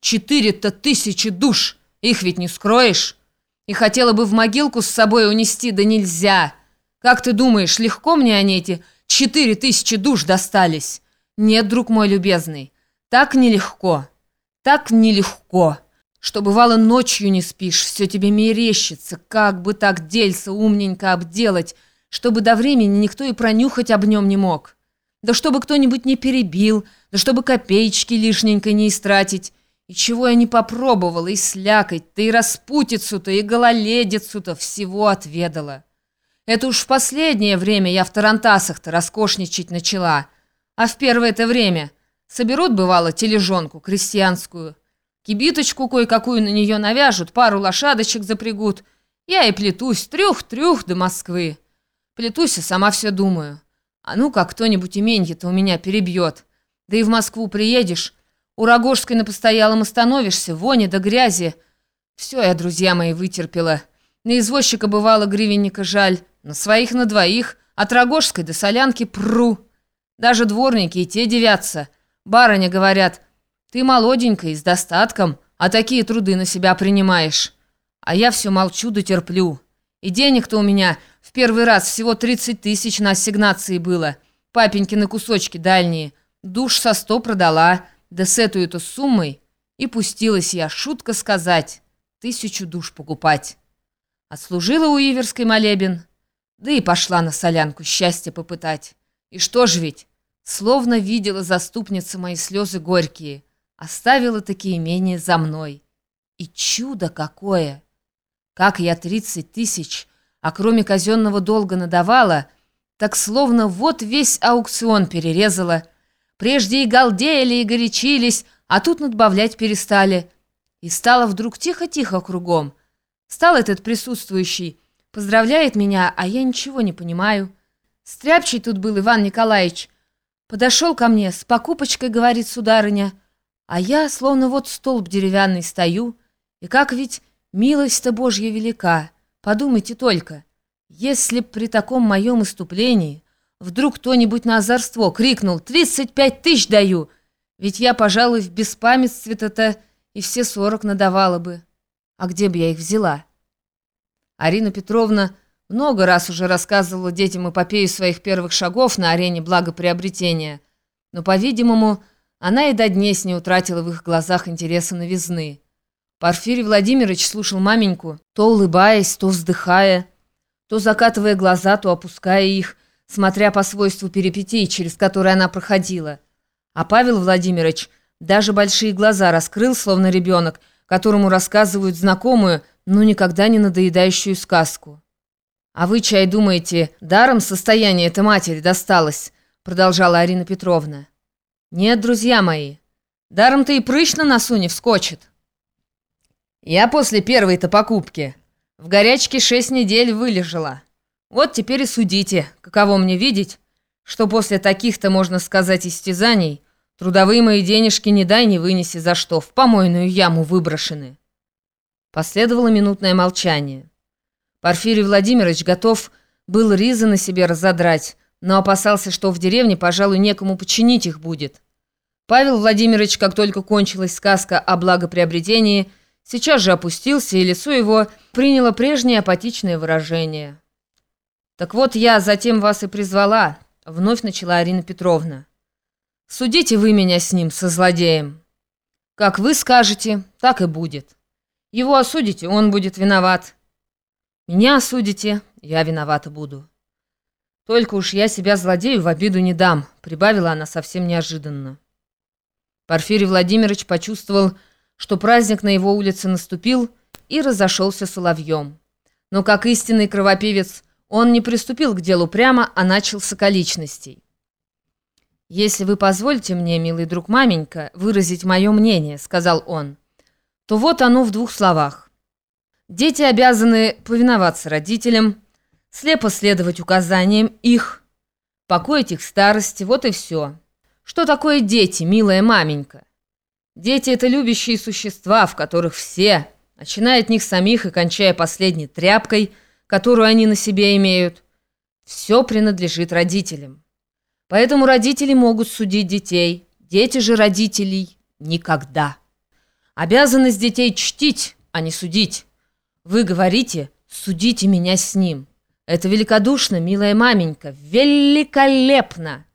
Четыре-то тысячи душ! Их ведь не скроешь. И хотела бы в могилку с собой унести, да нельзя. Как ты думаешь, легко мне они эти четыре тысячи душ достались? Нет, друг мой любезный, так нелегко, так нелегко, что бывало ночью не спишь, все тебе мерещится, как бы так дельца умненько обделать, чтобы до времени никто и пронюхать об нем не мог. Да чтобы кто-нибудь не перебил, да чтобы копеечки лишненько не истратить. И чего я не попробовала, и слякоть-то, и распутицу-то, и гололедицу-то всего отведала. Это уж в последнее время я в тарантасах-то роскошничать начала. А в первое-то время соберут, бывало, тележонку крестьянскую, кибиточку кое-какую на нее навяжут, пару лошадочек запрягут. Я и плетусь, трюх-трюх до Москвы. Плетусь и сама все думаю. А ну как кто-нибудь именье-то у меня перебьет. Да и в Москву приедешь, у Рогожской на постоялом остановишься, вони да грязи. Все я, друзья мои, вытерпела. На извозчика бывало гривенника жаль, на своих на двоих, от Рогожской до Солянки пру. Даже дворники и те девятся. Барыня говорят, ты молоденькая и с достатком, а такие труды на себя принимаешь. А я все молчу да терплю. И денег-то у меня в первый раз всего 30 тысяч на ассигнации было. Папенькины кусочки дальние. Душ со сто продала, да с этой-то суммой и пустилась я, шутка сказать, тысячу душ покупать. Отслужила у Иверской молебен, да и пошла на солянку счастье попытать. И что ж ведь, словно видела заступница мои слезы горькие, оставила такие имения за мной. И чудо какое! Как я тридцать тысяч, а кроме казенного долга надавала, так словно вот весь аукцион перерезала — Прежде и галдели, и горячились, а тут надбавлять перестали. И стало вдруг тихо-тихо кругом. Стал этот присутствующий, поздравляет меня, а я ничего не понимаю. Стряпчий тут был Иван Николаевич. Подошел ко мне, с покупочкой, говорит сударыня. А я, словно вот столб деревянный, стою. И как ведь милость-то Божья велика. Подумайте только, если б при таком моем иступлении Вдруг кто-нибудь на озорство крикнул «Тридцать пять тысяч даю!» Ведь я, пожалуй, в беспамятстве-то и все сорок надавала бы. А где бы я их взяла? Арина Петровна много раз уже рассказывала детям эпопею своих первых шагов на арене благоприобретения, но, по-видимому, она и до дней не утратила в их глазах интереса новизны. Порфирий Владимирович слушал маменьку, то улыбаясь, то вздыхая, то закатывая глаза, то опуская их, смотря по свойству перипетий, через которые она проходила. А Павел Владимирович даже большие глаза раскрыл, словно ребенок, которому рассказывают знакомую, но никогда не надоедающую сказку. «А вы, чай, думаете, даром состояние этой матери досталось?» продолжала Арина Петровна. «Нет, друзья мои, даром-то и прыщ на носу не вскочит. Я после первой-то покупки в горячке шесть недель вылежала». Вот теперь и судите, каково мне видеть, что после таких-то, можно сказать, истязаний трудовые мои денежки не дай не вынеси за что, в помойную яму выброшены. Последовало минутное молчание. Порфирий Владимирович готов был ризы на себе разодрать, но опасался, что в деревне, пожалуй, некому починить их будет. Павел Владимирович, как только кончилась сказка о благоприобретении, сейчас же опустился, и лицо его приняло прежнее апатичное выражение. «Так вот я затем вас и призвала», — вновь начала Арина Петровна. «Судите вы меня с ним, со злодеем. Как вы скажете, так и будет. Его осудите, он будет виноват. Меня осудите, я виновата буду. Только уж я себя злодею в обиду не дам», — прибавила она совсем неожиданно. Порфирий Владимирович почувствовал, что праздник на его улице наступил и разошелся соловьем. Но как истинный кровопевец он не приступил к делу прямо, а начал с околичностей. «Если вы позволите мне, милый друг маменька, выразить мое мнение», — сказал он, — «то вот оно в двух словах. Дети обязаны повиноваться родителям, слепо следовать указаниям их, покоить их старости, вот и все. Что такое дети, милая маменька? Дети — это любящие существа, в которых все, начиная от них самих и кончая последней тряпкой — которую они на себе имеют, все принадлежит родителям. Поэтому родители могут судить детей, дети же родителей никогда. Обязанность детей чтить, а не судить. Вы говорите, судите меня с ним. Это великодушно, милая маменька, великолепно!»